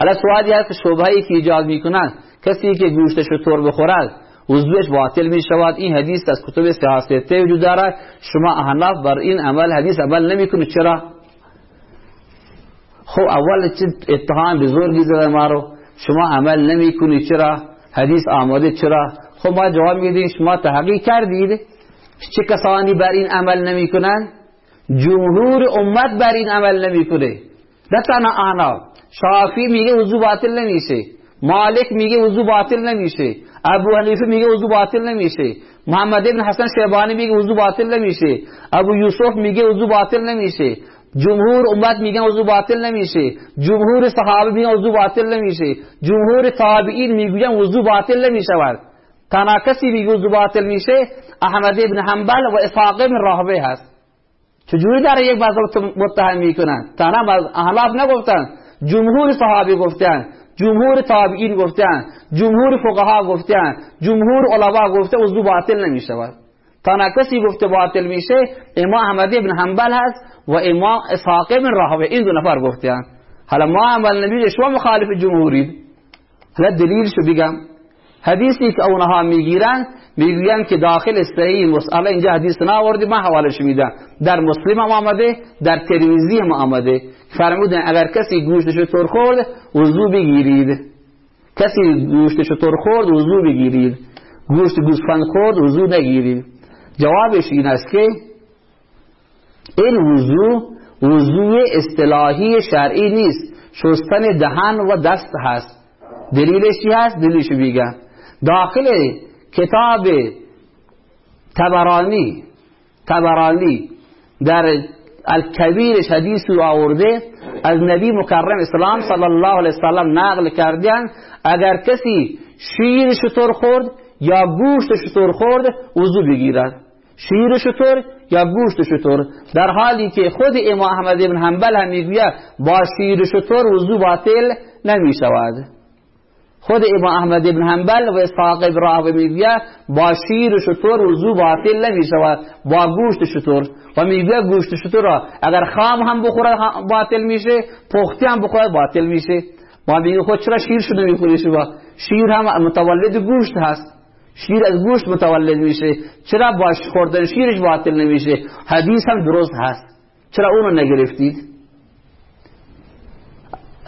حالا سوالی هست شبهی که ایجاد می‌کنن کسی که گوشتش رو تور بخورد وضوش باطل می شود این حدیث از کتب سیاسته وجود دارد. شما احناف بر این عمل حدیث عمل نمی‌کنید چرا؟ خب اول چه اتهام بزرگی زده ما رو؟ شما عمل نمی‌کنید چرا؟ حدیث آماده. چرا؟ خب ما جواب میدیم. شما تحقیق کردید. چه کسانی بر این عمل نمی‌کنن جمهور امت بر این عمل نمی‌کنه. نه تنها احناف. شافی میگه وضو باطل نمیشه مالک میگه وضو باطل نمیشه ابو حنیفه میگه وضو باطل نمیشه محمد ابن حسن شیبانی میگه وضو باطل نمیشه ابو یوسف میگه وضو باطل نمیشه جمهور امت میگن وضو باطل نمیشه جمهور صحابه میگن وضو باطل نمیشه جمهور تابعین میگن وضو باطل نمی‌شود تنها کسی میگه وضو باطل میشه احمد ابن حنبل و اسحاق بن راهوی هست چجوری در یک بعض متهم می‌کنن تنها احلاف نگفتن جمهور صحابه گفتن جمهور تابعین گفتن جمهور فقها گفتن جمهور علما گفته وضو باطل نمی‌شود. تنها کسی گفته باطل میشه امام احمد ابن حنبل هست و امام اسحاق بن راهوی. این دو نفر گفتن. حالا ما عمل نبی شما مخالف جمهورید. حالا دلیلشو بگم. حدیثی که اونها می‌گیرن می‌گوین که داخل صحیح مسئله اینجا حدیث ناوردی من حوالش میدم. در مسلم هم آمده در ترمیزی هم آمده. فرمودن اگر کسی گوشتشو تر خورد وضو بگیرید. کسی گوشتشو تر خورد وضو بگیرید. گوشت گوسفند خورد وضو نگیرید. جوابش این است که این وضو وضوع اصطلاحی شرعی نیست. شستن دهن و دست هست. دلیلش چی هست؟ دلیلش بیگم داخل کتاب تبرانی تبرانی در الکبیرش حدیث رو آورده از نبی مکرم اسلام صلی الله علیه وسلم نقل کردن اگر کسی شیر شطور خورد یا گوشت شطور خورد وضو بگیرد. شیر شطور یا گوشت شطور. در حالی که خود امام احمد بن حنبل هم می‌گوید با شیر شطور وضو باطل نمی شود خود امام احمد بن حنبل و اسحاق ابن راهوی می‌گوید با شیر شطور وضو باطل نمی شود با گوشت شطور و می‌گوید گوشت شطور را اگر خام هم بخوره باطل میشه پختی هم بخوره باطل میشه. ما میگه خود چرا شیر شده می‌خوری شما؟ شیر هم متولد گوشت هست. شیر از گوشت متولد میشه. چرا باش خوردن؟ شیرش باطل نمیشه. حدیث هم درست هست. چرا اونو نگرفتید؟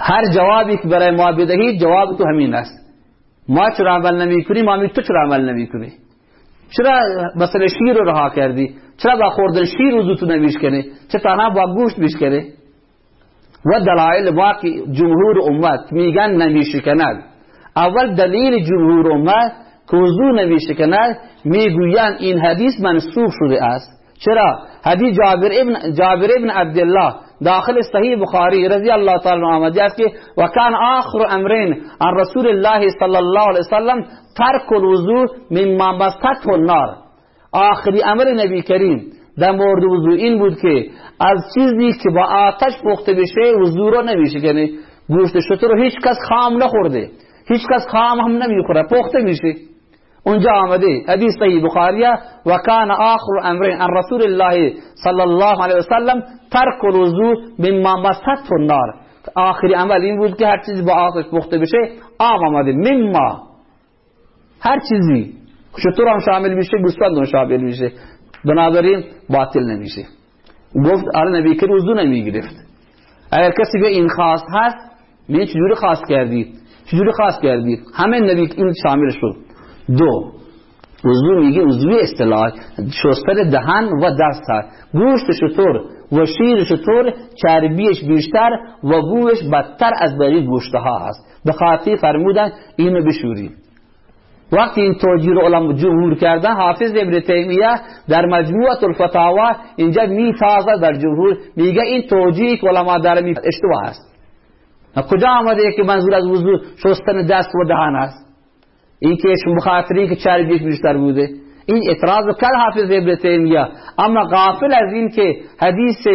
هر جوابی که برای ما بدهید جواب تو همین است. ما چرا عمل نمی کنی ما تو چرا عمل نمی کنی چرا مثلا شیر رو رها کردی؟ چرا با خوردن شیر وضو تو نمیش کنی تنها با گوشت بیش کنی و دلائل که جمهور امت میگن نمیشه کند اول دلیل جمهور امت که وضو نمیشه کند این حدیث منسوخ شده است. چرا؟ حدیث جابر ابن جابر ابن عبدالله داخل صحیح بخاری رضی الله تعالی عنہ است که و کان آخر امرین عن رسول الله صلی الله علیه وسلم ترک الوضو مما مسته النار. آخری امر نبی کریم در مورد وضو این بود که از چیزی که با آتش پخته بشه وضو رو نمیشه یعنی گوشت شتر رو هیچ کس خام نخورده. هیچ کس خام هم نمی‌خوره پخته میشه. اونجا آمده حدیث صحیح بخاریه. و کان آخر امرین عن رسول الله صلی الله علیه وسلم ترک الوضو مما مسته النار. آخری عمل این بود که هر چیزی با آتش پخته بشه آب آمده. مما. هر چیزی. شطور هم شامل میشه گوسفند هم شامل میشه. بنابراین باطل نمیشه. گفت آره نبی که وضو نمی‌گرفت. اگر کسی به این خواست هست می چجوری خواست کردید چجوری خواست کردید همه نبی این شامل شد. دو. وضو میگه وضوی اصطلاح. شستن دهن و دست هست گوشت شطور و شیر شطور چربیش بیشتر و بوش بدتر از بقیه گوشت ها هست. به خاطر فرمودن اینو بشوریم. وقتی این توجیه رو علم جمهور کردن حافظ ابن تیمیه در مجموعه الفتاوا اینجا میتازه در جمهور میگه این توجیه که علما در اشتباه است. کجا آمده که منظور از وضو شستن دست و دهن است؟ این که بخاطری که چربیش بیشتر بوده این اعتراض کرد حافظ ابن تیمیه اما غافل از این که حدیث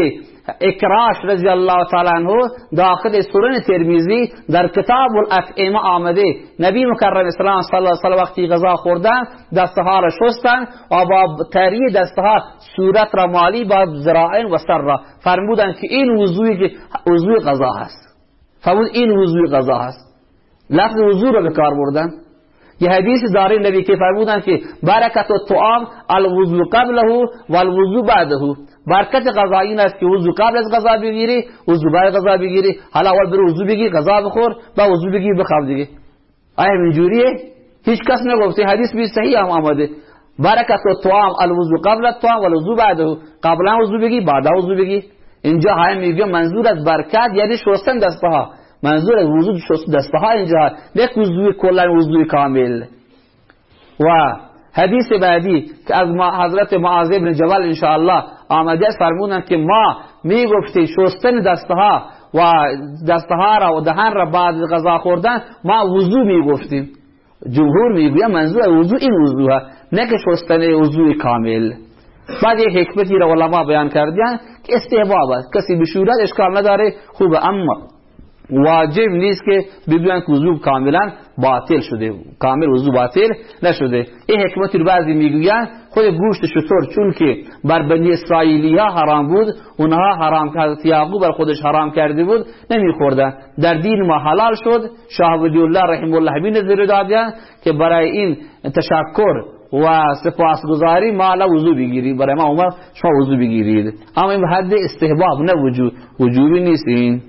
اکراش رضی الله تعالی عنہ داخل سنن ترمیزی در کتاب الاطعمه آمده نبی مکرم اسلام صلی الله علیه و وقتی غذا خوردن دستها را شستن و با تری دستها صورت را مالی با ذراعین و سر را فرمودن که این وضوی وضوی غذا هست فرمود این وضوع غذا هست لفظ وضوع رو به کار بردن یه حدیث داره نبی که فرمودن که برکت الطعام الوضوع قبله و الوضوع بعده برکت غذا این است که وضو قبل از غذا بگیری وضو بعد غذا بگیری. حالا اول برو وضو بگیر غذا بخور با وضو بگیر بخواب دیگه. آیا اینجوریه؟ هیچ کس نگفته. حدیث بی صحیح هم آمده. برکت الطعام الوضو قبل الطعام والوضو بعده قبلا وضو بگی بعدا وضو بگی اینجا های میگه منظور از برکت یعنی شستن دستها منظور از وضو شستن دستها اینجا یک وضو کلا وضو کامل. و حدیث بعدی که از حضرت معاذ بن جبل انشاءالله آمده است فرمودن که ما می گفتیم شستن دستها و دستها را و دهن را بعد غذا خوردن ما وضو می گفتیم جمهور می‌گویم منظور وضو این وضو ها نه که شستن وضو کامل. بعد یک حکمتی را علما بیان کردن که استحباب است. کسی بشورت اشکال نداره خوبه. اما واجب نیست که بگوین که وضو کاملا باطل شده. کامل وضو باطل نشده. این حکمتی رو بعضی می‌گوین خود گوشت شطور چون که بر بنی اسرائیلی ها حرام بود اونها حرام کرد. یعقوب بر خودش حرام کرده بود نمیخوردن. در دین ما حلال شد. شاه ولی الله رحم الله بین نظر دادن که برای این تشکر و سپاسگزاری ما لا وضو بگیری برای ما عمر شما وضو بگیرید. اما این حد استحباب نه وجود. وجوبی نیست این.